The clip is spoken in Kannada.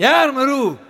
ಯಾರು ಮರು?